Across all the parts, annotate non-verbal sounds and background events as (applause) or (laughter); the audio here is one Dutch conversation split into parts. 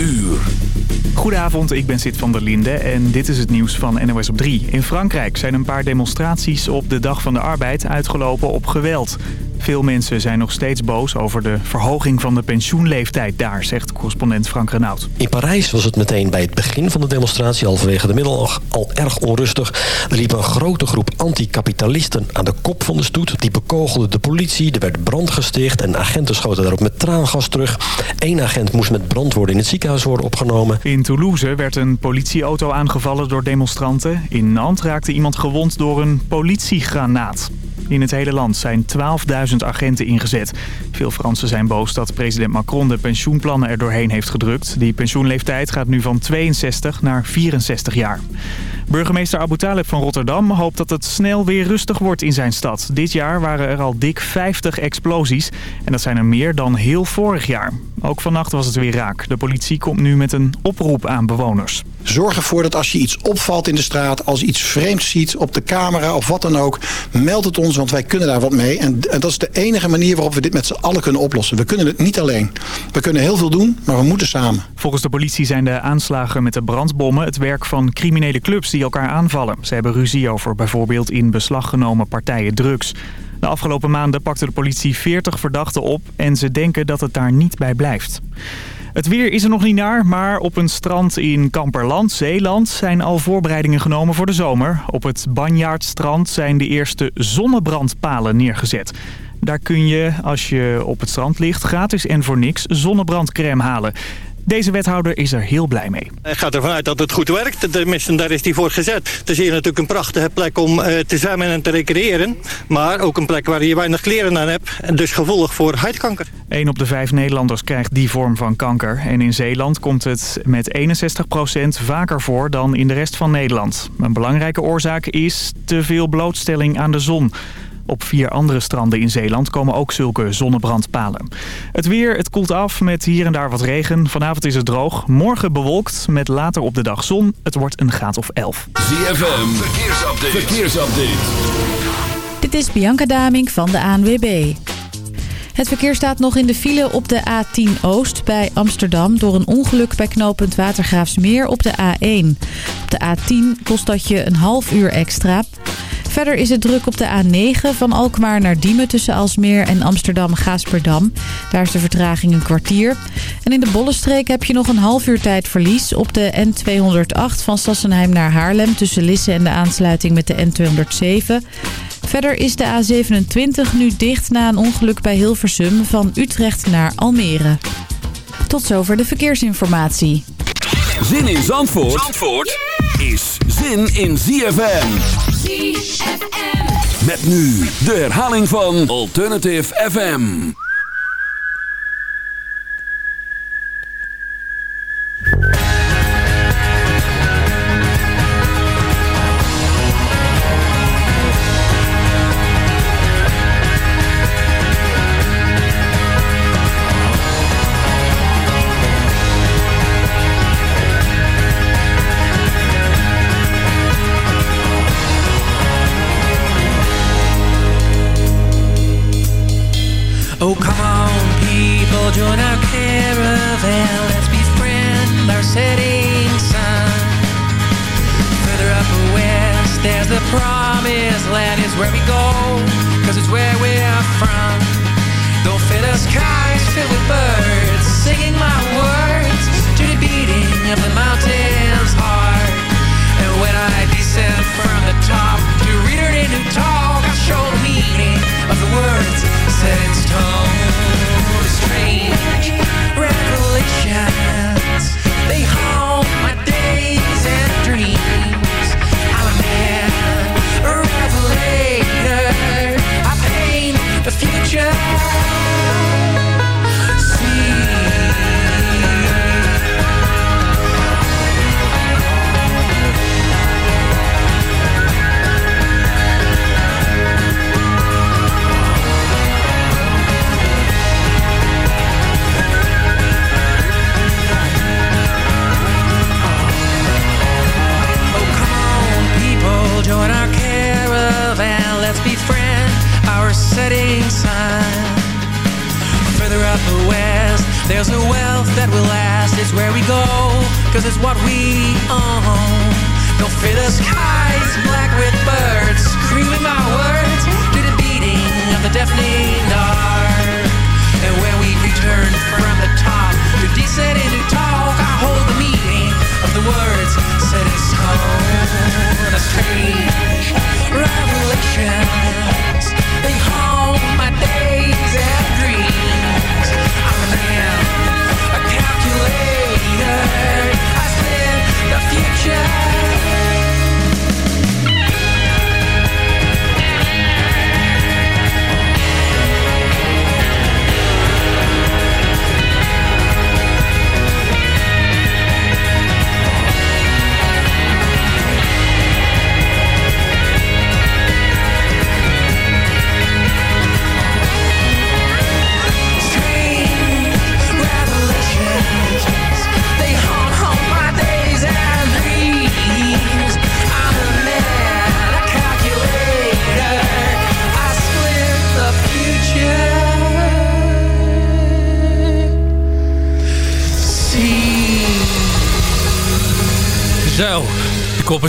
uur. Goedenavond, ik ben Sid van der Linde en dit is het nieuws van NOS op 3. In Frankrijk zijn een paar demonstraties op de Dag van de Arbeid uitgelopen op geweld. Veel mensen zijn nog steeds boos over de verhoging van de pensioenleeftijd daar, zegt correspondent Frank Renaud. In Parijs was het meteen bij het begin van de demonstratie halverwege de middag al erg onrustig. Er liep een grote groep anticapitalisten aan de kop van de stoet. Die bekogelden de politie, er werd brand gesticht en agenten schoten daarop met traangas terug. Eén agent moest met brandwoorden in het ziekenhuis worden opgenomen. In Toulouse werd een politieauto aangevallen door demonstranten. In Nantes raakte iemand gewond door een politiegranaat. In het hele land zijn 12.000 agenten ingezet. Veel Fransen zijn boos dat president Macron de pensioenplannen er doorheen heeft gedrukt. Die pensioenleeftijd gaat nu van 62 naar 64 jaar. Burgemeester Abu Taleb van Rotterdam hoopt dat het snel weer rustig wordt in zijn stad. Dit jaar waren er al dik 50 explosies en dat zijn er meer dan heel vorig jaar. Ook vannacht was het weer raak. De politie komt nu met een oproep aan bewoners. Zorg ervoor dat als je iets opvalt in de straat, als je iets vreemds ziet op de camera of wat dan ook, meld het ons, want wij kunnen daar wat mee. En dat is de enige manier waarop we dit met z'n allen kunnen oplossen. We kunnen het niet alleen. We kunnen heel veel doen, maar we moeten samen. Volgens de politie zijn de aanslagen met de brandbommen het werk van criminele clubs elkaar aanvallen. Ze hebben ruzie over bijvoorbeeld in beslag genomen partijen drugs. De afgelopen maanden pakte de politie 40 verdachten op en ze denken dat het daar niet bij blijft. Het weer is er nog niet naar, maar op een strand in Kamperland, Zeeland, zijn al voorbereidingen genomen voor de zomer. Op het Banjaardstrand zijn de eerste zonnebrandpalen neergezet. Daar kun je, als je op het strand ligt, gratis en voor niks zonnebrandcrème halen. Deze wethouder is er heel blij mee. Hij gaat ervan uit dat het goed werkt. Tenminste, daar is hij voor gezet. Het is hier natuurlijk een prachtige plek om uh, te zwemmen en te recreëren. Maar ook een plek waar je weinig kleren aan hebt. En dus gevolg voor huidkanker. 1 op de 5 Nederlanders krijgt die vorm van kanker. En in Zeeland komt het met 61% vaker voor dan in de rest van Nederland. Een belangrijke oorzaak is te veel blootstelling aan de zon. Op vier andere stranden in Zeeland komen ook zulke zonnebrandpalen. Het weer, het koelt af met hier en daar wat regen. Vanavond is het droog. Morgen bewolkt met later op de dag zon. Het wordt een graad of 11. ZFM, verkeersupdate. verkeersupdate. Dit is Bianca Daming van de ANWB. Het verkeer staat nog in de file op de A10 Oost bij Amsterdam... door een ongeluk bij knooppunt Watergraafsmeer op de A1. Op de A10 kost dat je een half uur extra... Verder is het druk op de A9 van Alkmaar naar Diemen tussen Alsmeer en Amsterdam-Gaasperdam. Daar is de vertraging een kwartier. En in de Bollenstreek heb je nog een half uur tijd verlies op de N208 van Sassenheim naar Haarlem tussen Lisse en de aansluiting met de N207. Verder is de A27 nu dicht na een ongeluk bij Hilversum van Utrecht naar Almere. Tot zover de verkeersinformatie. Zin in Zandvoort, Zandvoort is zin in ZFM. ZFM. Met nu de herhaling van Alternative FM.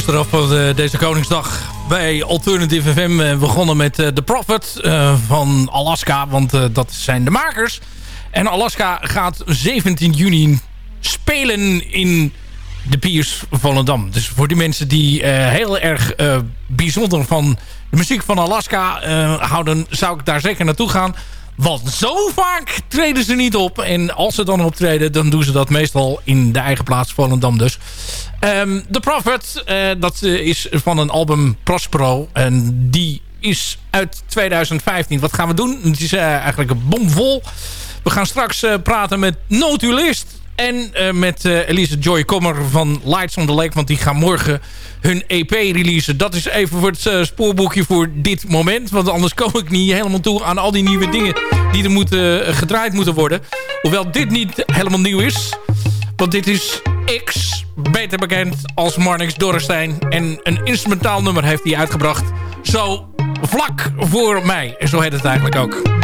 De kop is eraf van eh, deze Koningsdag bij Alternative FM. Eh, begonnen met eh, The Prophet van Alaska, want dat zijn de makers. En Alaska gaat 17 juni spelen in de Piers Volendam. Dus voor die mensen die heel erg bijzonder van de muziek van Alaska houden... zou ik daar zeker naartoe gaan. Want zo vaak treden ze niet op. En als ze dan optreden, dan doen ze dat meestal in de eigen plaats Volendam dus. Ehm The Prophet, eh, dat eh, is van een album Prospero. En die is uit 2015. Wat gaan we doen? Het is eh, eigenlijk een bomvol. We gaan straks praten met Notulist. En met Elise Joy Kommer van Lights on the Lake. Want die gaan morgen hun EP releasen. Dat is even voor het spoorboekje voor dit moment. Want anders kom ik niet helemaal toe aan al die nieuwe dingen... die er moeten, gedraaid moeten worden. Hoewel dit niet helemaal nieuw is. Want dit is X, beter bekend als Marnix Dorrestein. En een instrumentaal nummer heeft hij uitgebracht. Zo vlak voor mij. En zo heet het eigenlijk ook.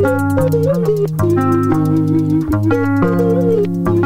Thank you.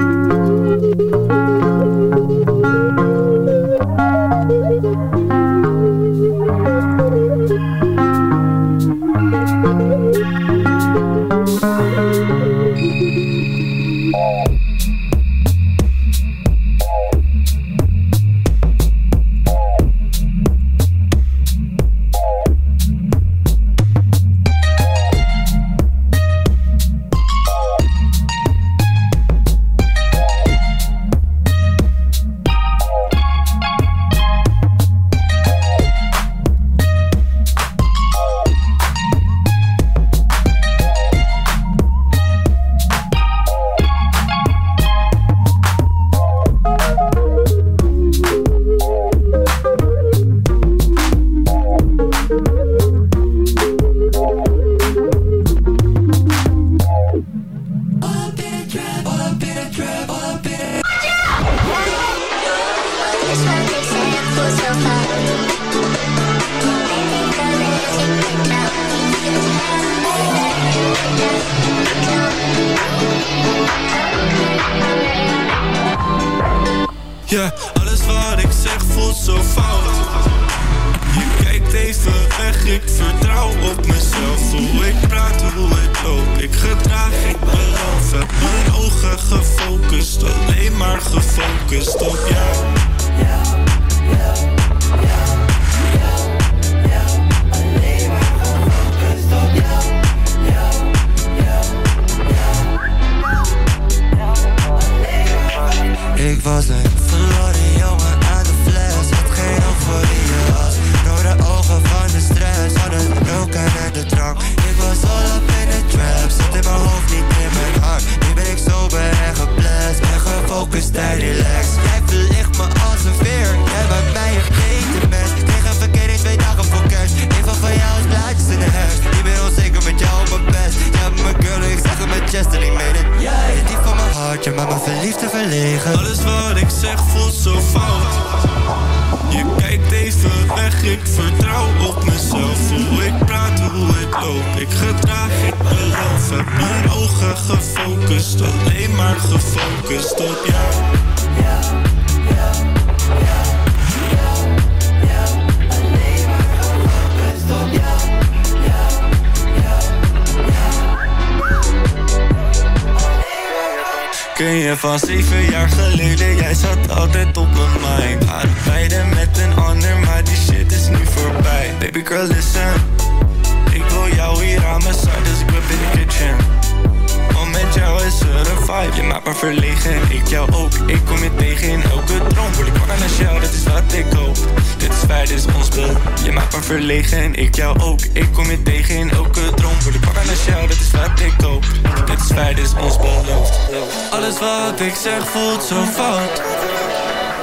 Zeg voelt zo fout.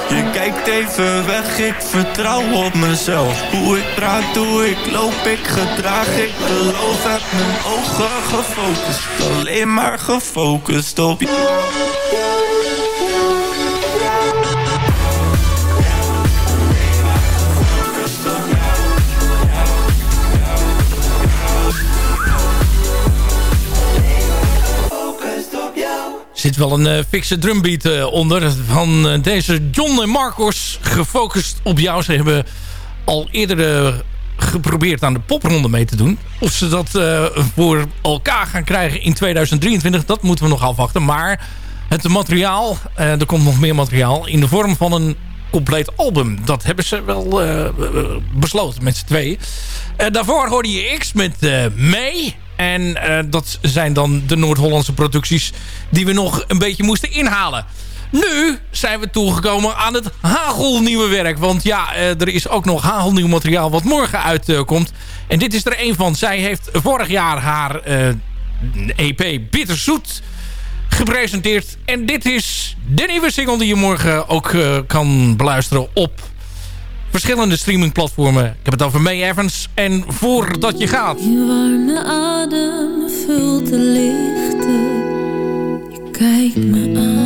Je kijkt even weg, ik vertrouw op mezelf. Hoe ik praat, hoe ik loop, ik gedraag, ik beloof Heb mijn ogen gefocust, alleen maar gefocust op je zit wel een uh, fikse drumbeat uh, onder van uh, deze John en Marcos gefocust op jou. Ze hebben al eerder geprobeerd aan de popronde mee te doen. Of ze dat voor elkaar gaan krijgen in 2023, dat moeten we nog afwachten. Maar het materiaal, er komt nog meer materiaal in de vorm van een compleet album. Dat hebben ze wel besloten met z'n tweeën. daarvoor hoorde je X met May... En uh, dat zijn dan de Noord-Hollandse producties die we nog een beetje moesten inhalen. Nu zijn we toegekomen aan het hagelnieuwe werk. Want ja, uh, er is ook nog hagelnieuw materiaal wat morgen uitkomt. En dit is er een van. Zij heeft vorig jaar haar EP Bitterzoet gepresenteerd. En dit is de nieuwe single die je morgen ook kan beluisteren op verschillende streamingplatformen. Ik heb het over May Evans en Voordat je gaat. Je warme adem vult de lichten. Je kijkt me aan.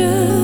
should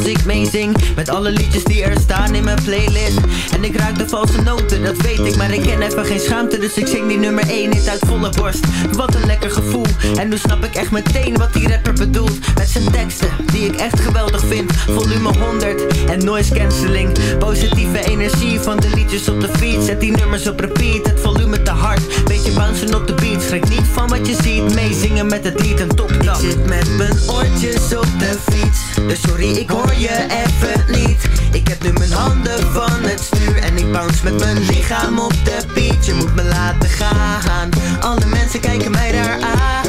als ik meezing Met alle liedjes die er staan in mijn playlist. En ik ruik de valse noten, dat weet ik Maar ik ken even geen schaamte, dus ik zing die nummer 1 niet uit volle borst. Wat een lekker gevoel. En nu snap ik echt meteen wat die rapper bedoelt. Met zijn teksten die ik echt geweldig vind. Volume 100 en noise cancelling. Positieve energie van de liedjes op de fiets Zet die nummers op repeat, het volume te hard. Beetje bouncen op de beat, schrik niet van wat je ziet. Meezingen met het lied een topklap Ik zit met mijn oortjes op de fiets Dus sorry ik hoor je even niet. Ik heb nu mijn handen van het stuur En ik bounce met mijn lichaam op de beat. Je moet me laten gaan. Alle mensen kijken mij daar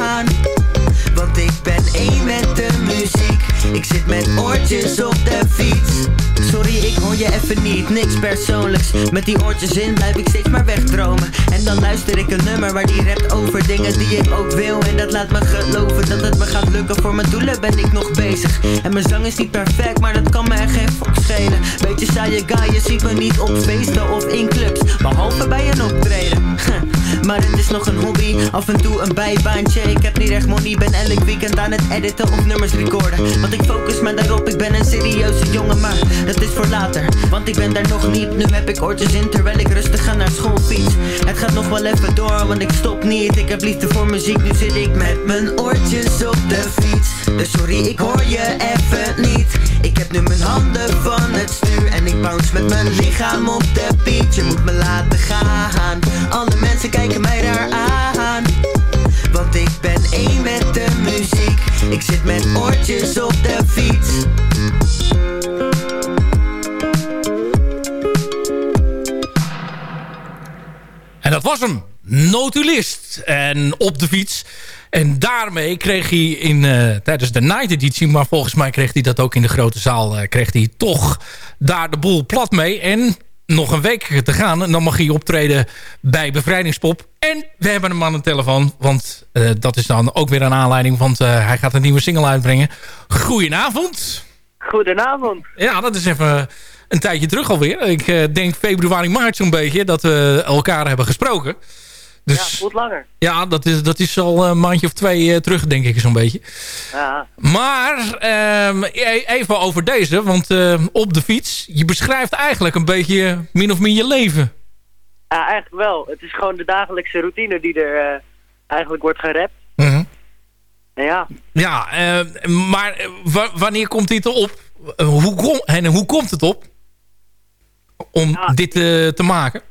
aan Ik zit met oortjes op de fiets. Sorry, ik hoor je even niet, niks persoonlijks. Met die oortjes in blijf ik steeds maar wegdromen. En dan luister ik een nummer waar die rapt over dingen die ik ook wil. En dat laat me geloven dat het me gaat lukken. Voor mijn doelen ben ik nog bezig. En mijn zang is niet perfect, maar dat kan me echt geen fuck schelen. Beetje saaie guy, je ziet me niet op feesten of in clubs. Behalve bij een optreden. (laughs) Maar het is nog een hobby, af en toe een bijbaantje. Ik heb niet echt money, ben elk weekend aan het editen of nummers recorden. Want ik focus me daarop, ik ben een serieuze jongen Maar dat is voor later, want ik ben daar nog niet Nu heb ik oortjes in terwijl ik rustig ga naar school fiets. Het gaat nog wel even door, want ik stop niet. Ik heb liefde voor muziek, nu zit ik met mijn oortjes op de fiets. Dus sorry, ik hoor je even niet. Ik heb nu mijn handen van het stuur En ik bounce met mijn lichaam op de beat Je moet me laten gaan. Alle mensen kijken mij daar aan. Want ik ben één met de muziek Ik zit met oortjes op de fiets En dat was hem. Notulist. En op de fiets. En daarmee kreeg hij in, eh, tijdens de night editie... maar volgens mij kreeg hij dat ook in de grote zaal... eh, kreeg hij toch daar de boel plat mee. En nog een week te gaan. En dan mag hij optreden bij Bevrijdingspop. En we hebben hem aan de telefoon. Want eh, dat is dan ook weer een aanleiding. Want eh, hij gaat een nieuwe single uitbrengen. Goedenavond. Goedenavond. Ja, dat is even een tijdje terug alweer. Ik eh, denk februari, maart zo'n beetje dat we elkaar hebben gesproken. Dus, ja, goed langer. Ja, dat is, dat is al een maandje of twee eh, terug, denk ik zo'n beetje. Ja. Maar ehm, e- even over deze, want eh, op de fiets, je beschrijft eigenlijk een beetje min of meer je leven. ja, eigenlijk wel. Het is gewoon de dagelijkse routine die er eh, eigenlijk wordt gerapt. Mhm. Ja, Ja, eh, maar wa- wanneer komt dit op? Hoe, kom, en hoe komt het op om dit te maken?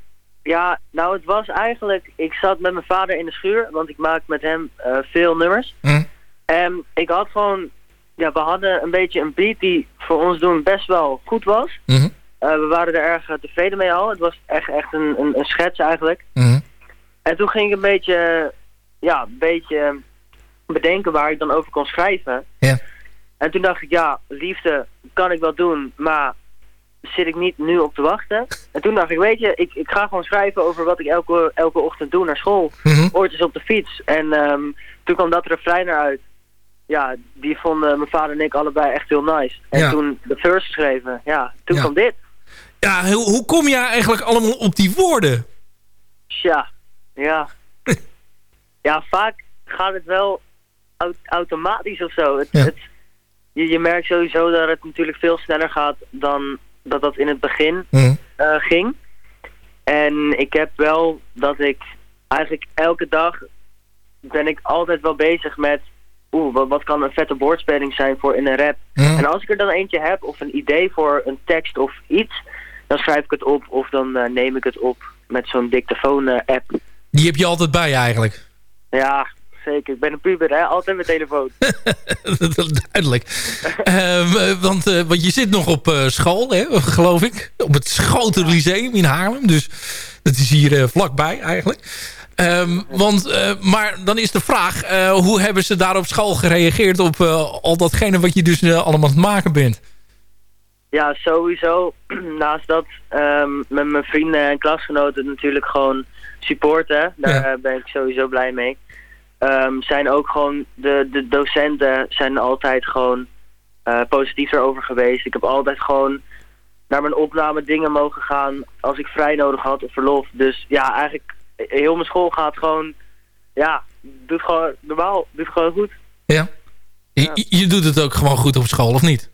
Ja, nou het was eigenlijk... Ik zat met mijn vader in de schuur, want ik maak met hem eh, veel nummers. Hm. En ik had gewoon... Ja, we hadden een beetje een beat die voor ons doen best wel goed was. Mhm. Eh, we waren er erg eh, tevreden mee al. Het was echt, echt een, een, een schets eigenlijk. Mhm. En toen ging ik een beetje, ja, een beetje bedenken waar ik dan over kon schrijven. Ja. En toen dacht ik, ja, liefde kan ik wel doen, maar zit ik niet nu op te wachten. En toen dacht ik, weet je, ik, ik ga gewoon schrijven over wat ik elke, elke ochtend doe naar school. Mhm. Oortjes op de fiets. En ehm, toen kwam dat refrein eruit. Ja, die vonden mijn vader en ik allebei echt heel nice. En Ja. toen de verse geschreven. Ja, toen Ja. kwam dit. Ja, hoe, hoe kom je eigenlijk allemaal op die woorden? Tja, ja. (laughs) ja, vaak gaat het wel au- automatisch of zo. Het, Ja. het, je, je merkt sowieso dat het natuurlijk veel sneller gaat dan dat dat in het begin Mhm. eh, ging. En ik heb wel dat ik eigenlijk elke dag ben ik altijd wel bezig met... Oeh, wat, wat kan een vette woordspeling zijn voor in een rap? Mhm. En als ik er dan eentje heb of een idee voor een tekst of iets... dan schrijf ik het op of dan eh, neem ik het op met zo'n dictafoon-app. Die heb je altijd bij je eigenlijk. Ja, zeker. Ik ben een puber, hè? Altijd met telefoon. (laughs) Duidelijk. (laughs) Ehm, eh, want, eh, want je zit nog op eh, school, hè, geloof ik. Op het Schoten Lyceum in Haarlem. Dus dat is hier eh, vlakbij eigenlijk. Ehm, want, maar dan is de vraag, hoe hebben ze daar op school gereageerd op al datgene wat je dus allemaal aan het maken bent? Ja, sowieso. (clears throat) Naast dat ehm, met mijn vrienden en klasgenoten natuurlijk gewoon supporten. Daar Ja. ben ik sowieso blij mee. Ehm, zijn ook gewoon, de, de docenten zijn altijd gewoon eh, positief erover geweest. Ik heb altijd gewoon naar mijn opname dingen mogen gaan als ik vrij nodig had of verlof. Dus ja, eigenlijk heel mijn school gaat gewoon, ja, doet gewoon normaal, doet gewoon goed. Ja. Je, je doet het ook gewoon goed op school, of niet?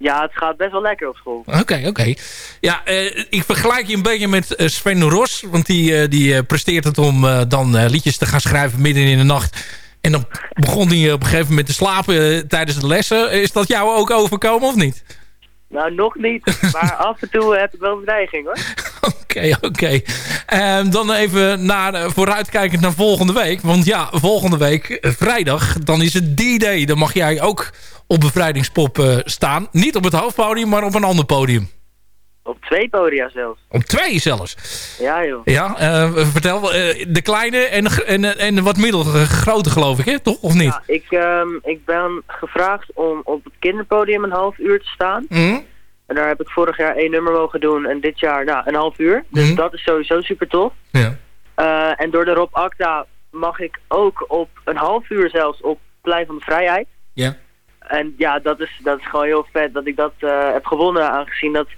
Ja, het gaat best wel lekker op school. Oké, oké. Ja, eh, ik vergelijk je een beetje met eh, Sven Ros. Want die, eh, die presteert het om dan liedjes te gaan schrijven midden in de nacht. En dan begon hij op een gegeven moment te slapen tijdens de lessen. Is dat jou ook overkomen of niet? Nou, nog niet. (laughs) Maar af en toe heb ik wel een dreiging hoor. Oké, oké. Ehm, dan even naar, vooruitkijkend naar volgende week. Want ja, volgende week, vrijdag, dan is het D-Day. Dan mag jij ook op Bevrijdingspop eh, staan. Niet op het hoofdpodium, maar op een ander podium. Op twee podia zelfs. Op twee zelfs. Ja joh. Ja, eh, vertel. eh, de kleine en, en, en wat middelgrote geloof ik, hè? Toch? Of niet? Ja, ik, ehm, ik ben gevraagd om op het kinderpodium een half uur te staan. Mhm. En daar heb ik vorig jaar één nummer mogen doen en dit jaar nou, een half uur. Dus Mhm. dat is sowieso super tof. Ja. En door de Rob Acta mag ik ook op een half uur zelfs op Plein van de Vrijheid. Ja. En ja, dat is, dat is gewoon heel vet dat ik dat eh, heb gewonnen. Aangezien dat,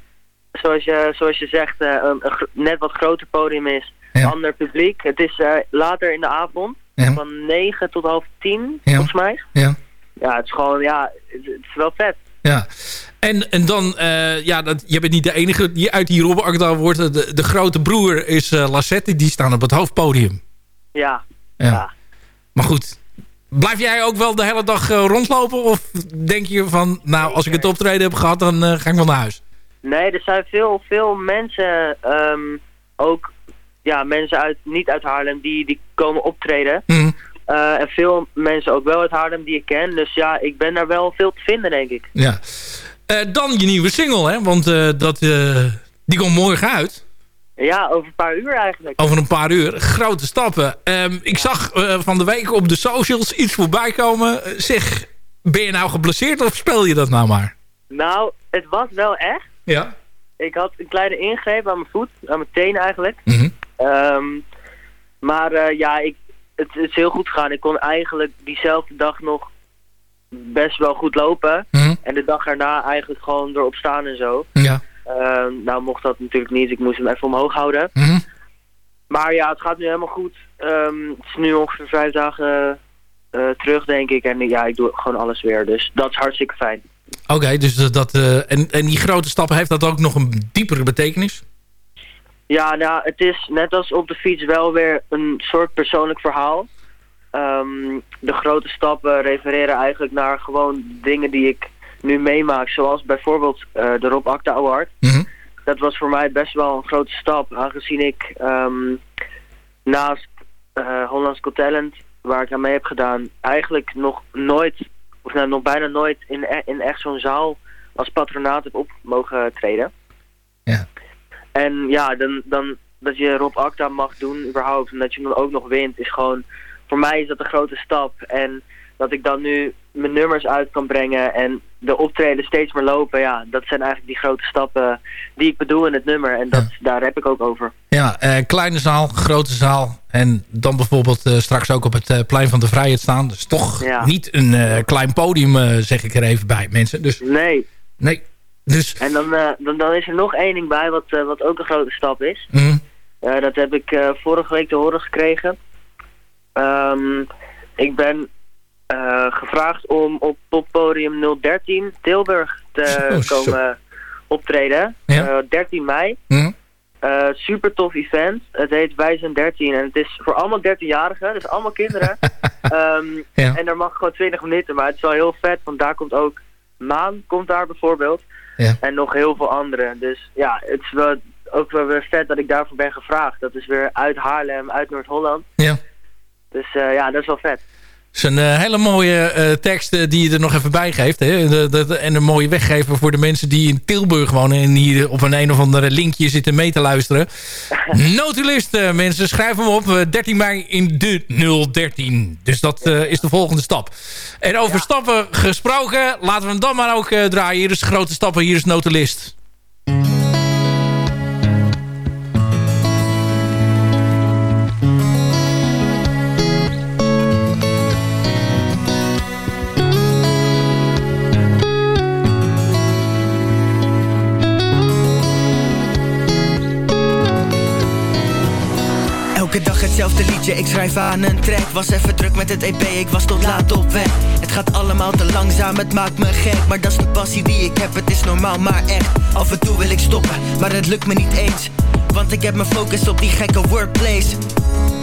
zoals je, zoals je zegt, eh, een, net wat groter podium is. Ja. Ander publiek. Het is eh, later in de avond. Ja. Van 9 tot half 10, Ja. volgens mij. Ja. Ja, het is gewoon, ja, het, het is wel vet. Ja. En, en dan, ja, dat, je bent niet de enige die uit die Rob Akda wordt. De, de grote broer is Lassette, die staan op het hoofdpodium. Ja. Ja. Maar goed, blijf jij ook wel de hele dag eh, rondlopen? Of denk je van, nou, als ik het optreden heb gehad, dan eh, ga ik wel naar huis? Nee, er zijn veel, veel mensen, ehm, ook ja, mensen uit, niet uit Haarlem, die, die komen optreden. Mhm. Eh, en veel mensen ook wel uit Haarlem die ik ken. Dus ja, ik ben daar wel veel te vinden, denk ik. Ja. Dan je nieuwe single, hè? Want dat, die komt morgen uit. Ja, over een paar uur eigenlijk. Over een paar uur. Grote stappen. Ehm, ik zag eh, van de week op de socials iets voorbij komen. Eh, Zeg, ben je nou geblesseerd of speel je dat nou maar? Nou, het was wel echt. Ja. Ik had een kleine ingreep aan mijn voet, aan mijn teen eigenlijk. Mhm. Ehm, maar eh, ja, ik, het, het is heel goed gegaan. Ik kon eigenlijk diezelfde dag nog best wel goed lopen. Mhm. En de dag erna eigenlijk gewoon erop staan en zo. Ja. Ehm, nou mocht dat natuurlijk niet. Ik moest hem even omhoog houden. Mhm. Maar ja, het gaat nu helemaal goed. Ehm, het is nu ongeveer vijf dagen eh, terug, denk ik. En ja, ik doe gewoon alles weer. Dus dat is hartstikke fijn. Oké, dus dat, eh, en, en die grote stappen, heeft dat ook nog een diepere betekenis? Ja, nou, het is net als op de fiets wel weer een soort persoonlijk verhaal. Ehm, de grote stappen refereren eigenlijk naar gewoon dingen die ik nu meemaak. Zoals bijvoorbeeld eh, de Rob Acta Award. Mhm. Dat was voor mij best wel een grote stap. Aangezien ik ehm, naast eh Hollands Got Talent, waar ik aan mee heb gedaan, eigenlijk nog nooit, of nou nog bijna nooit in, e- in echt zo'n zaal als patronaat heb op mogen treden. Ja. En ja, dan, dan dat je Rob Acta mag doen überhaupt en dat je dan ook nog wint, is gewoon, voor mij is dat een grote stap. En dat ik dan nu mijn nummers uit kan brengen en de optreden steeds meer lopen, ja, dat zijn eigenlijk die grote stappen die ik bedoel in het nummer. En dat, daar heb ik ook over. Ja, eh, kleine zaal, grote zaal. En dan bijvoorbeeld eh, straks ook op het eh, plein van de vrijheid staan. Dus toch Ja. niet een klein podium, zeg ik er even bij, mensen. Dus Nee. nee. Dus, En dan, dan, dan is er nog één ding bij wat, wat ook een grote stap is. mhm. Dat heb ik vorige week te horen gekregen. Ehm, ik ben gevraagd om op poppodium 013 Tilburg te (laughs) zo. komen optreden. Ja. Eh, 13 mei. Mhm. Eh, super tof event. Het heet Wij zijn 13 en het is voor allemaal 13-jarigen, dus allemaal kinderen. (laughs) Ehm, Ja. En daar mag gewoon 20 minuten, maar het is wel heel vet, want daar komt ook Maan, komt daar bijvoorbeeld. Ja. En nog heel veel anderen. Dus ja, het is wel, ook wel weer vet dat ik daarvoor ben gevraagd. Dat is weer uit Haarlem, uit Noord-Holland. Ja. Dus eh, ja, dat is wel vet. Is een eh, hele mooie eh, tekst eh, die je er nog even bij geeft. Hè? De- de- en een mooie weggever voor de mensen die in Tilburg wonen... en hier op een een of andere linkje zitten mee te luisteren. (laughs) Notulist, eh, mensen, schrijf hem op. eh, 13 mei in de 013. Dus dat is de volgende stap. En over stappen gesproken, laten we hem dan maar ook draaien. Hier is grote stappen, hier is Notulist. Hetzelfde liedje, ik schrijf aan een track. Was even druk met het EP, ik was tot laat op weg. Het gaat allemaal te langzaam, het maakt me gek. Maar dat is de passie die ik heb, het is normaal maar echt. Af en toe wil ik stoppen, maar het lukt me niet eens. Want ik heb mijn focus op die gekke workplace.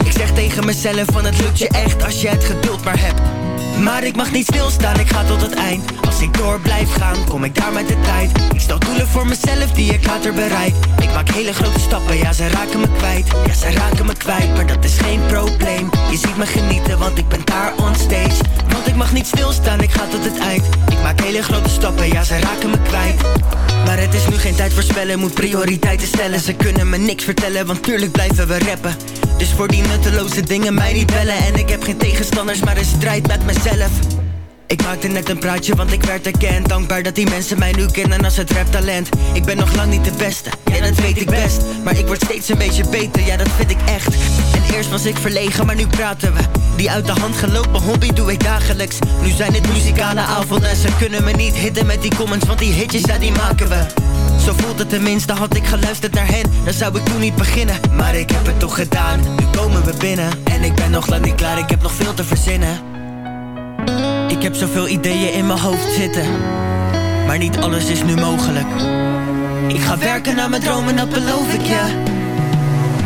Ik zeg tegen mezelf van het lukt je echt als je het geduld maar hebt maar ik mag niet stilstaan, ik ga tot het eind. Als ik door blijf gaan, kom ik daar met de tijd. Ik stel doelen voor mezelf die ik later bereik. Ik maak hele grote stappen, ja ze raken me kwijt. Ja ze raken me kwijt, maar dat is geen probleem. Je ziet me genieten, want ik ben daar on stage. Want ik mag niet stilstaan, ik ga tot het eind. Ik maak hele grote stappen, ja ze raken me kwijt. Maar het is nu geen tijd voor spellen, moet prioriteiten stellen. Ze kunnen me niks vertellen, want tuurlijk blijven we rappen Dus voor die nutteloze dingen mij niet bellen. En ik heb geen tegenstanders, maar een strijd met mezelf. Ik maakte net een praatje, want ik werd erkend. Dankbaar dat die mensen mij nu kennen als het raptalent. Ik ben nog lang niet de beste, ja dat weet ik best. Maar ik word steeds een beetje beter, ja dat vind ik echt. En eerst was ik verlegen, maar nu praten we. Die uit de hand gelopen hobby doe ik dagelijks. Nu zijn het muzikale avonden Ze kunnen me niet hitten met die comments, want die hitjes, ja die maken we zo voelt het tenminste, had ik geluisterd naar hen. Dan zou ik toen niet beginnen. Maar ik heb het toch gedaan, nu komen we binnen. En ik ben nog lang niet klaar, ik heb nog veel te verzinnen. Ik heb zoveel ideeën in mijn hoofd zitten. Maar niet alles is nu mogelijk. Ik ga werken naar mijn dromen, dat beloof ik je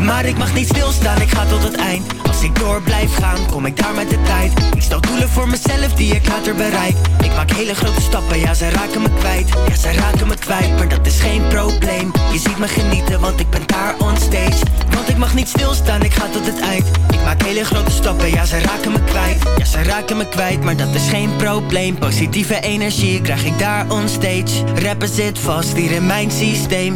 Maar ik mag niet stilstaan, ik ga tot het eind. Als ik door blijf gaan, kom ik daar met de tijd. Ik stel doelen voor mezelf die ik later bereik. Ik maak hele grote stappen, ja ze raken me kwijt. Ja ze raken me kwijt, maar dat is geen probleem. Je ziet me genieten, want ik ben daar on stage. Want ik mag niet stilstaan, ik ga tot het eind. Ik maak hele grote stappen, ja ze raken me kwijt. Ja ze raken me kwijt, maar dat is geen probleem. Positieve energie krijg ik daar on stage. Rappen zit vast hier in mijn systeem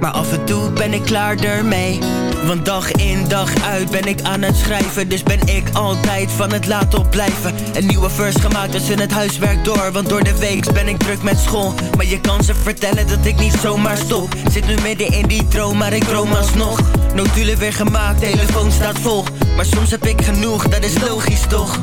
Maar af en toe ben ik klaar ermee. Want dag in dag uit ben ik aan het schrijven. Dus ben ik altijd van het laat opblijven. Een nieuwe verse gemaakt tussen het huiswerk door. Want door de week ben ik druk met school. Maar je kan ze vertellen dat ik niet zomaar stop. Zit nu midden in die droom, maar ik droom alsnog. Notulen weer gemaakt, telefoon staat vol. Maar soms heb ik genoeg, dat is logisch toch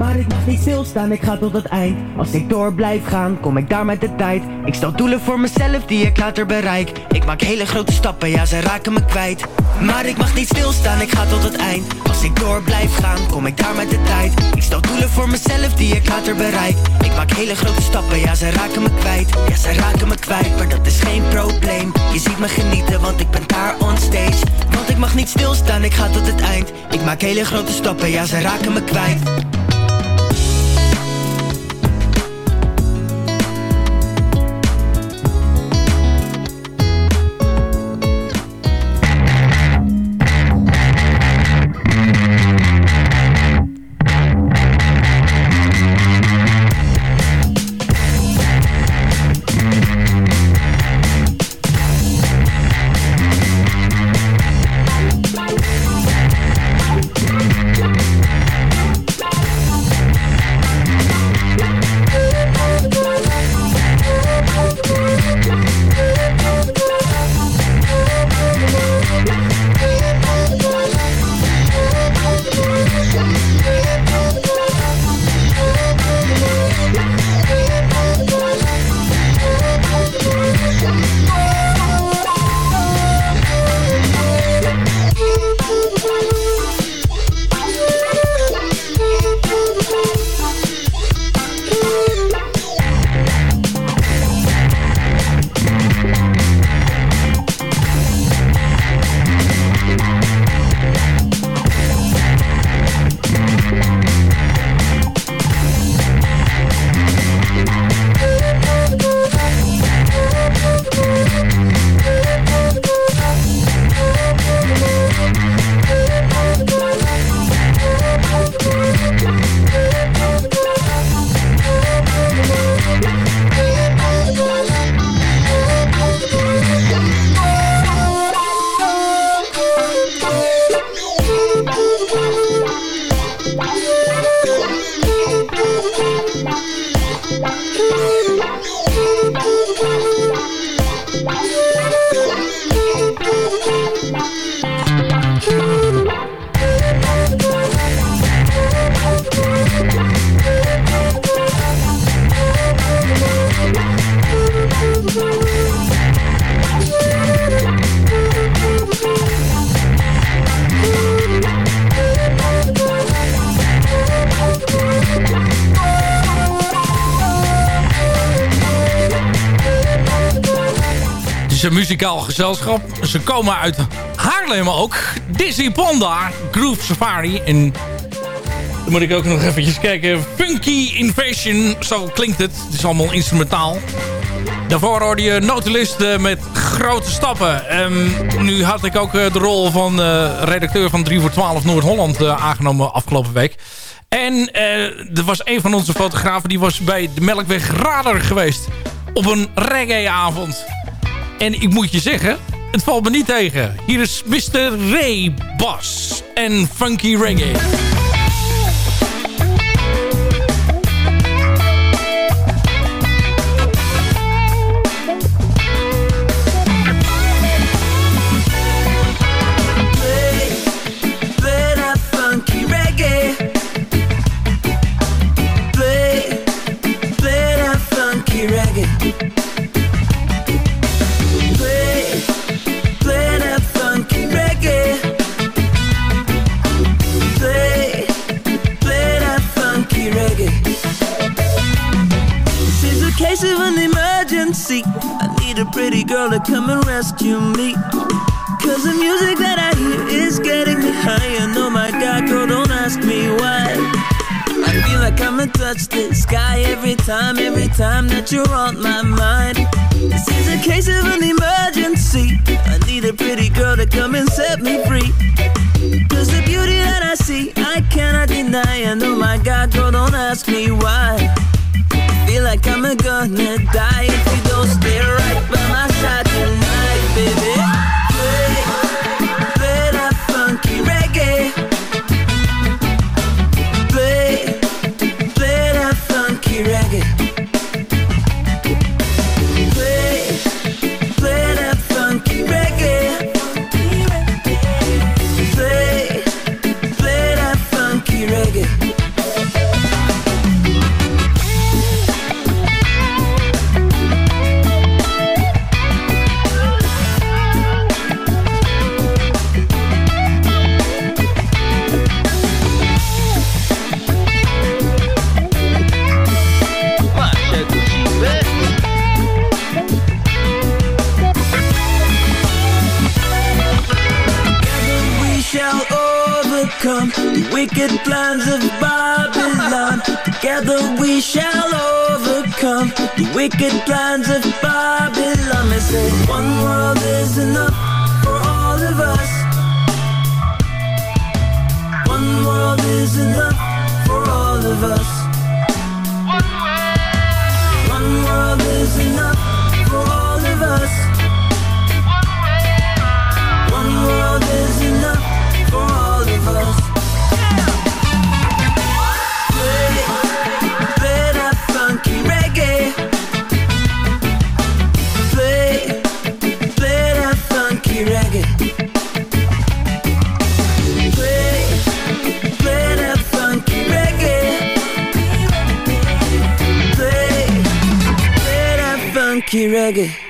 maar ik mag niet stilstaan, ik ga tot het eind. Als ik door blijf gaan, kom ik daar met de tijd. Ik stel doelen voor mezelf die ik later bereik. Ik maak hele grote stappen, ja ze raken me kwijt. Maar ik mag niet stilstaan, ik ga tot het eind. Als ik door blijf gaan, kom ik daar met de tijd. Ik stel doelen voor mezelf die ik later bereik. Ik maak hele grote stappen, ja ze raken me kwijt. Ja ze raken me kwijt, maar dat is geen probleem. Je ziet me genieten, want ik ben daar on stage. Want ik mag niet stilstaan, ik ga tot het eind. Ik maak hele grote stappen, ja ze raken me kwijt Ze komen uit Haarlem ook. Dizzy Panda, Groove Safari. En dan moet ik ook nog eventjes kijken. Funky Invasion, zo klinkt het. Het is allemaal instrumentaal. Daarvoor hoorde je Notulist uh, met grote stappen. Um, nu had ik ook uh, de rol van uh, redacteur van 3 voor 12 Noord-Holland aangenomen afgelopen week. En er was een van onze fotografen die was bij de Melkweg Radar geweest. Op een reggaeavond. En ik moet je zeggen, het valt me niet tegen. Hier is Mr. Ray en Funky Reggae. Girl to come and rescue me. Cause the music that I hear is getting me high. And oh my god, girl, don't ask me why. I feel like I'ma touch the sky every time, every time that you're on my mind. This is a case of an emergency. I need a pretty girl to come and set me free. Cause the beauty that I see, I cannot deny. And oh my god, girl, don't ask me why I feel like I'm gonna die if you don't stay right wicked plans of Babylon. Together we shall overcome the wicked plans of Babylon. They say one world is enough for all of us. One world is enough for all of us. One world, one world is enough for all of us. One world is reggae.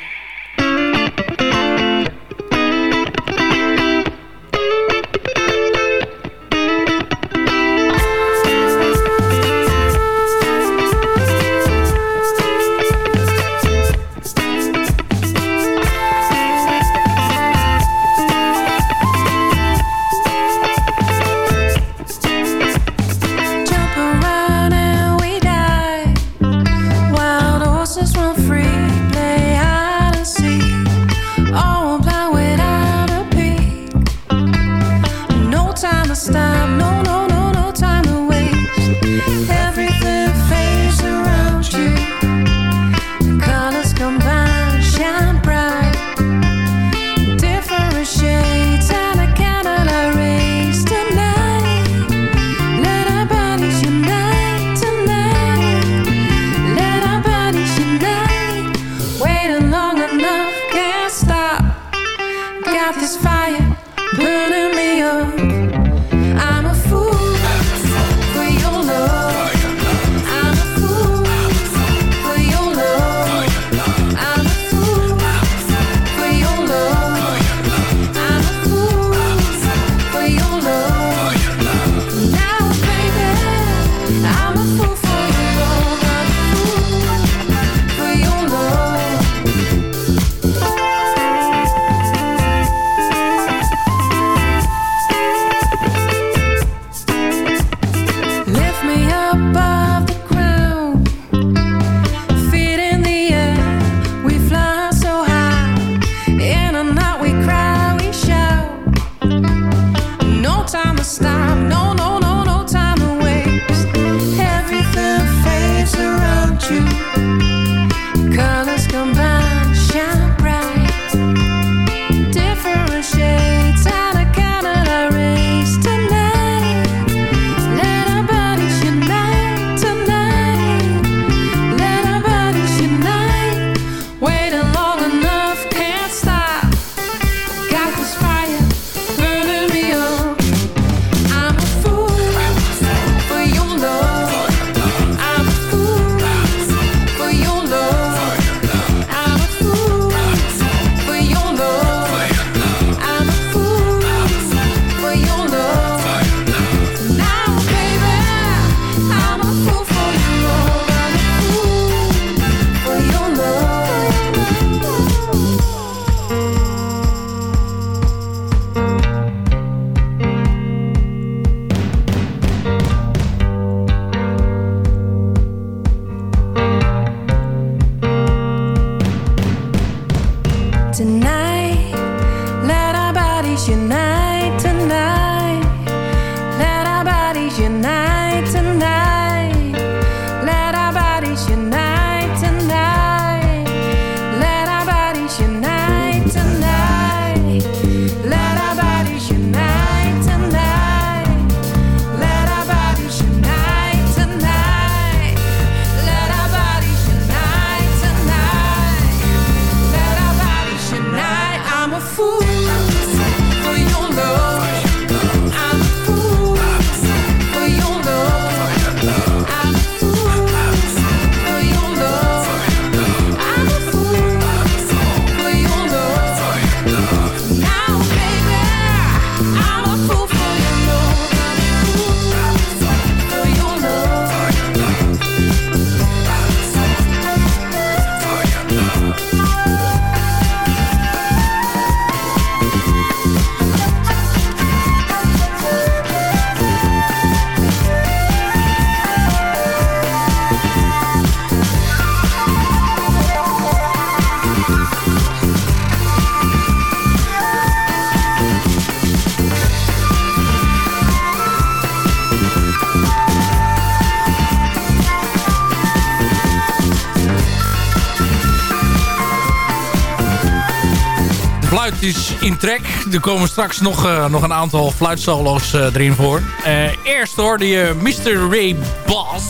In trek. Er komen straks nog, eh, nog een aantal fluitsolo's eh, erin voor. Eh, eerst hoorde je Mr. Ray Bass.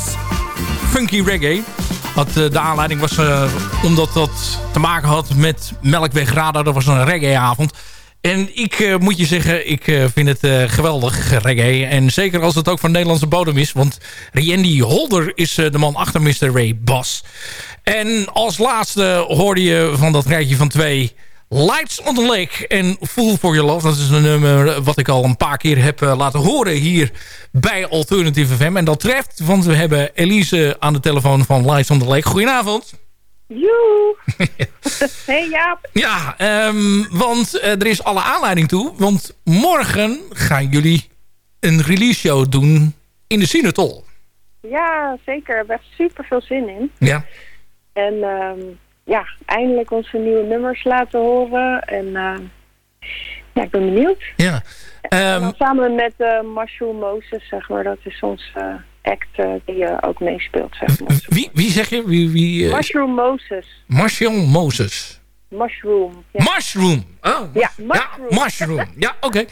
Funky Reggae. Had, de aanleiding was omdat dat te maken had met Melkweg Radar. Dat was een reggaeavond. En ik moet je zeggen, ik vind het geweldig, reggae. En zeker als het ook van Nederlandse bodem is. Want Randy Holder is de man achter Mr. Ray Bass. En als laatste hoorde je van dat rijtje van twee... Lights on the Lake en Fool for Your Love. Dat is een nummer wat ik al een paar keer heb eh, laten horen hier bij Alternative FM. En dat treft, want we hebben Elise aan de telefoon van Lights on the Lake. Goedenavond. Joe! (laughs) hey Jaap! Ja, ehm, want eh, er is alle aanleiding toe. Want morgen gaan jullie een release show doen in de Sinatol. Ja, zeker. We hebben echt super veel zin in. Ja. En ehm, ja, eindelijk onze nieuwe nummers laten horen. En eh, ja, ik ben benieuwd. Ja. Dan samen met eh Marshall Moses, zeg maar. Dat is ons eh, act die ook meespeelt, zeg maar. Wie, wie zeg je? Wie, wie, Mushroom Moses. Martial Moses. Mushroom. Ja. Mushroom. Oh, Ja, ja, mushroom. Ja, (laughs) oké.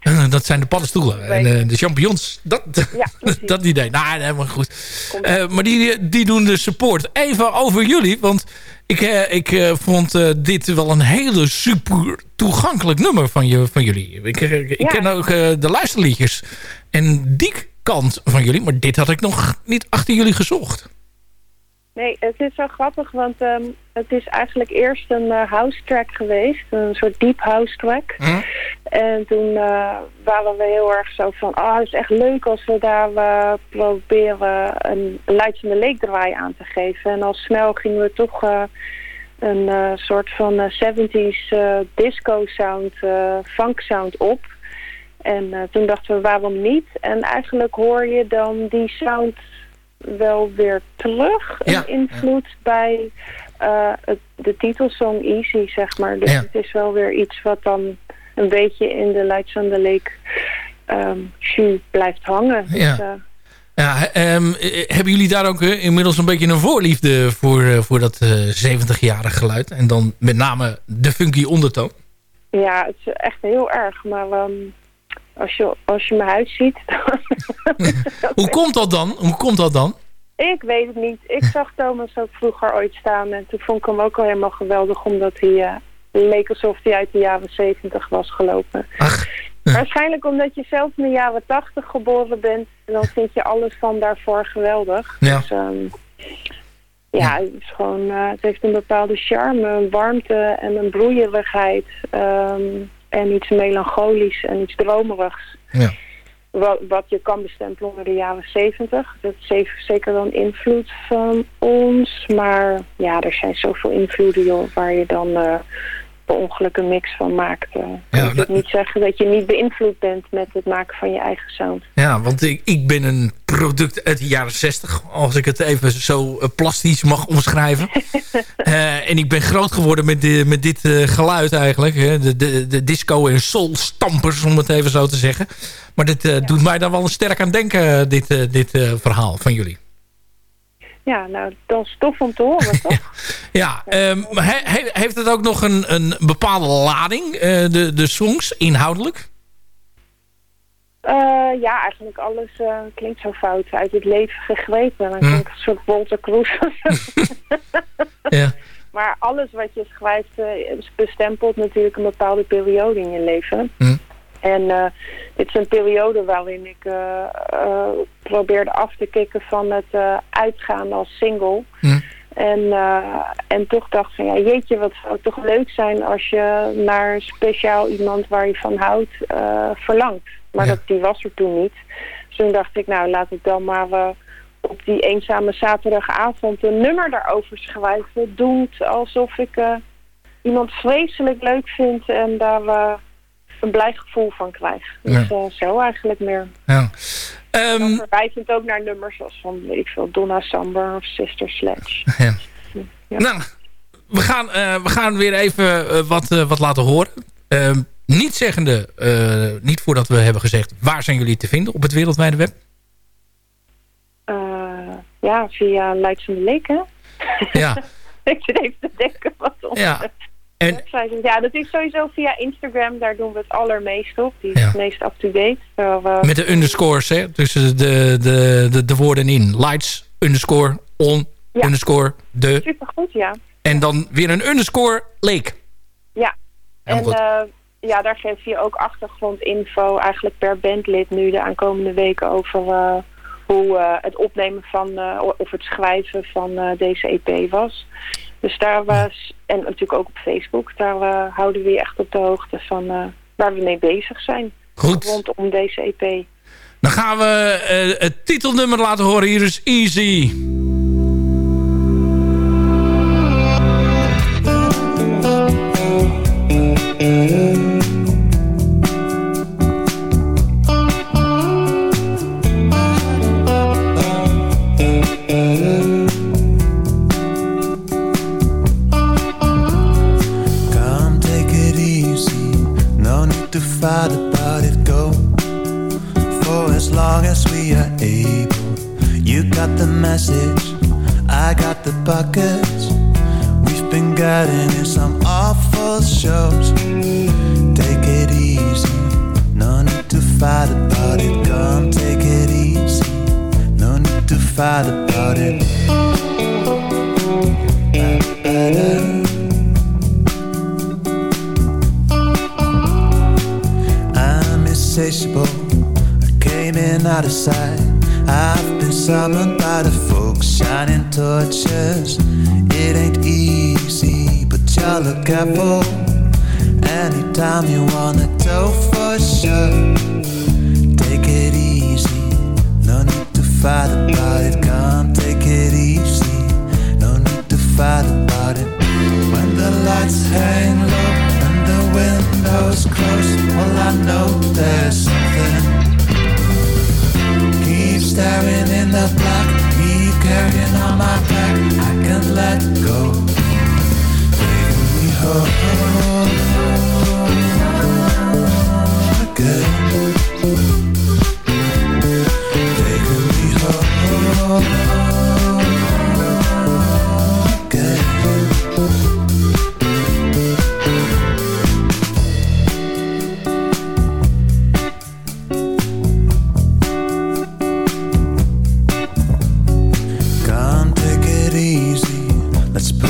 Eh, dat zijn de paddenstoelen en eh, de champignons. Dat, (laughs) dat idee. Nou, nee, maar goed. Eh, maar die, die doen de support. Even over jullie, want ik, ik vond dit wel een hele super toegankelijk nummer van, je, van jullie. Ik, ik ken ook de luisterliedjes en die kant van jullie, maar dit had ik nog niet achter jullie gezocht. Nee, het is zo grappig, want ehm, het is eigenlijk eerst een eh, house track geweest. Een soort deep house track. En toen eh, waren we heel erg zo van... ah, het is echt leuk als we daar eh, proberen een Lights in the Lake draai aan te geven. En al snel gingen we toch een soort van eh, 70s eh, disco sound, funk sound op. En toen dachten we, waarom niet? En eigenlijk hoor je dan die sound wel weer terug. Een invloed bij eh, het, de titelsong Easy, zeg maar. Dus Ja. het is wel weer iets wat dan een beetje in de Lights on the Lake ehm shoe blijft hangen. Dus, Ja. eh, Ja, he- ehm, eh, hebben jullie daar ook eh, inmiddels een beetje een voorliefde voor, eh, voor dat eh 70-jarig geluid? En dan met name de funky ondertoon? ja, het is echt heel erg. Maar ehm, als, je, als je mijn huis ziet... (laughs) (laughs) Hoe komt dat dan? Hoe komt dat dan? Ik weet het niet. Ik zag Thomas ook vroeger ooit staan en toen vond ik hem ook al helemaal geweldig omdat hij eh, leek alsof hij uit de jaren zeventig was gelopen. Waarschijnlijk omdat je zelf in de jaren tachtig geboren bent en dan vind je alles van daarvoor geweldig. Ja. Dus ehm, ja, het is gewoon, eh, het heeft een bepaalde charme, een warmte en een broeierigheid ehm, en iets melancholisch en iets dromerigs. Ja. Wat, wat je kan bestempelen onder de jaren zeventig. Dat heeft zeker wel een invloed van ons. Maar ja, er zijn zoveel invloeden joh, waar je dan eh per ongeluk een mix van maakt. eh. Ja, ik wil niet zeggen dat je niet beïnvloed bent met het maken van je eigen sound. Ja, want ik, ik ben een product uit de jaren 60, als ik het even zo eh, plastisch mag omschrijven. (laughs) Eh, en ik ben groot geworden met, de, met dit geluid eigenlijk. Hè? De, de, de disco- en soul-stampers, om het even zo te zeggen. Maar dit doet mij daar wel sterk aan denken, dit, dit verhaal van jullie. Ja, nou, dat is tof om te horen, (laughs) toch? Ja, ehm, maar he- he- heeft het ook nog een, een bepaalde lading, eh, de, de songs, inhoudelijk? Eh, ja, eigenlijk alles eh, klinkt zo fout. Uit het leven gegrepen. Dan Hm. klinkt een soort Walter Cruz. (laughs) Ja. Maar alles wat je schrijft eh, bestempelt natuurlijk een bepaalde periode in je leven. Hm. En eh, dit is een periode waarin ik eh, eh, probeerde af te kicken van het uitgaan als single. Hm. En, en toch dacht van, ja, jeetje, wat zou toch leuk zijn als je naar speciaal iemand waar je van houdt verlangt. Maar dat, die was er toen niet. Dus toen dacht ik, nou, laat ik dan maar op die eenzame zaterdagavond een nummer daarover schrijven. Doend alsof ik iemand vreselijk leuk vind en daar een blij gevoel van krijg. Dus Ja. eh, zo eigenlijk meer. Ja. Dan verwijzend ook naar nummers als van, weet ik veel, Donna Summer of Sister Sledge. (laughs) Ja. Nou, we gaan, eh, we gaan weer even eh, wat, wat laten horen. Ehm, niet zeggende, niet voordat we hebben gezegd... waar zijn jullie te vinden op het wereldwijde web? Ja, via Lights the Lake, hè? Ja. (laughs) ik zit even te denken wat. Ja. En- Website, ja, dat is sowieso via Instagram. Daar doen we het allermeest op. Die is het meest up-to-date. Met de underscores, hè? Tussen de, de, de, de woorden in. Lights, underscore, on, underscore, de. Supergoed, ja. En dan weer een underscore, leek. Ja. En eh, ja, daar geef je ook achtergrondinfo eigenlijk per bandlid nu de aankomende weken over eh, hoe eh, het opnemen van of het schrijven van deze EP was. Dus daar was, en natuurlijk ook op Facebook, daar eh, houden we je echt op de hoogte van eh, waar we mee bezig zijn. Goed. Rondom deze EP. Dan gaan we eh, het titelnummer laten horen. Hier is Easy.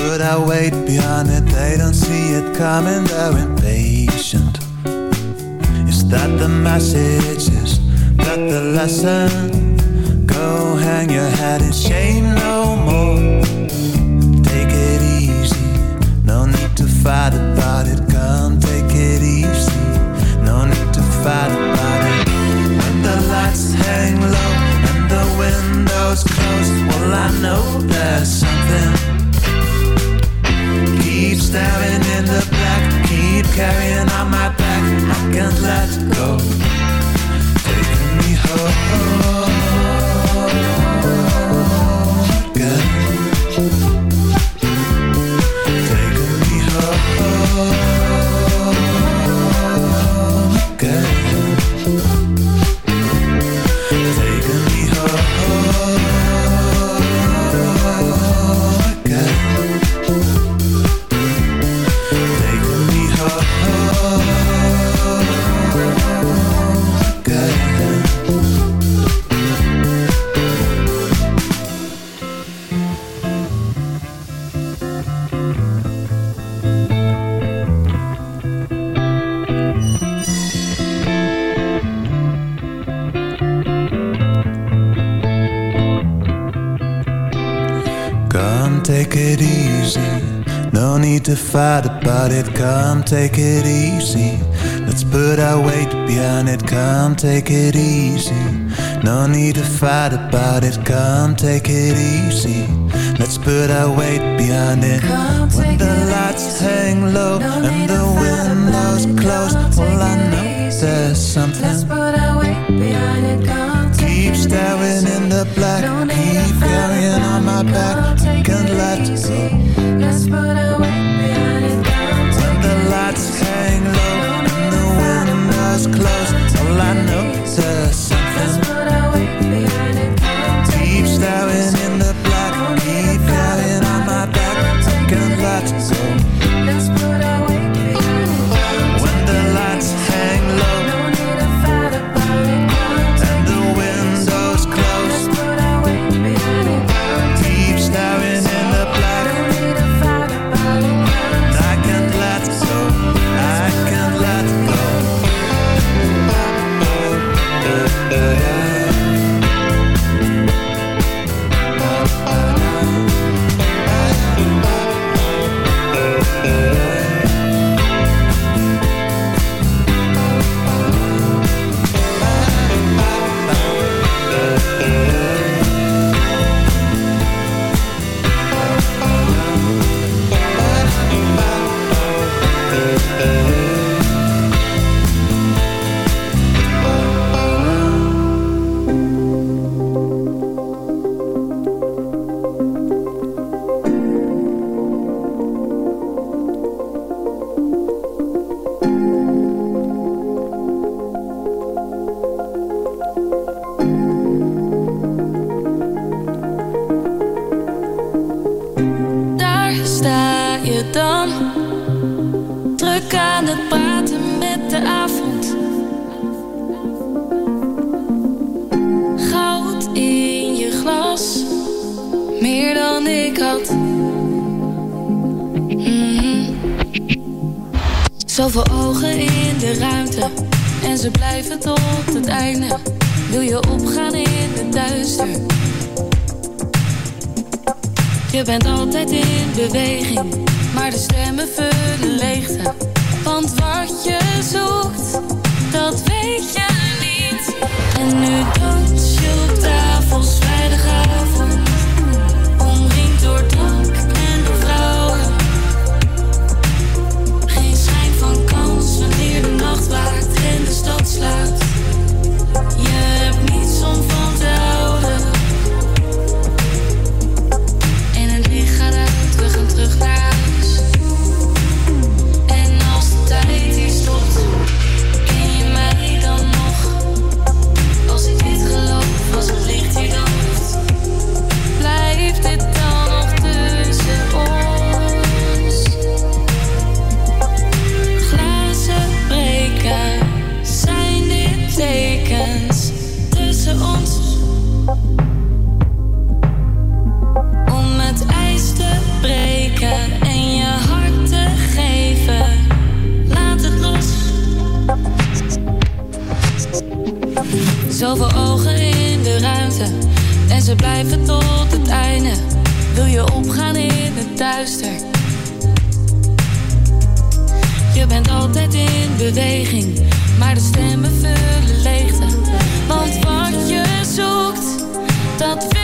Let's wait our weight behind it. They don't see it coming, they're impatient. Is that the message? Is that the lesson? Go hang your head in shame no more. Take it easy. No need to fight about it. Come take it easy. No need to fight about it. When the lights hang low and the windows closed, well I know there's something. Keep staring in the black, keep carrying on my back. I can't let go. Taking me home, to fight about it. Come take it easy. Let's put our weight behind it. Come take it easy. No need to fight about it. Come take it easy. Let's put our weight behind it. when the lights hang low and the windows close, well I know there's something. Zoveel ogen in de ruimte en ze blijven tot het einde. Wil je opgaan in het duister? Je bent altijd in beweging, maar de stemmen vullen leegte. Want wat je zoekt, dat weet je niet. En nu dans je op tafels, vrijdagavond. De ze blijven tot het einde. Wil je opgaan in het duister? Je bent altijd in beweging, maar de stemmen vullen leegte. Want wat je zoekt, dat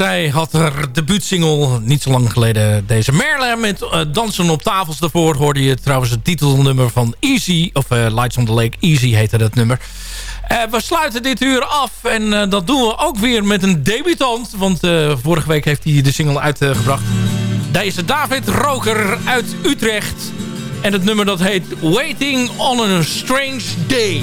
zij had haar debuutsingle niet zo lang geleden. Deze Merle met eh, Dansen op tafels. Daarvoor hoorde je trouwens het titelnummer van Easy. Of eh, Lights on the Lake. Easy heette dat nummer. Eh, we sluiten dit uur af. En dat doen we ook weer met een debutant. Want vorige week heeft hij de single uitgebracht. Deze David Roker uit Utrecht. En het nummer dat heet Waiting on a Strange Day.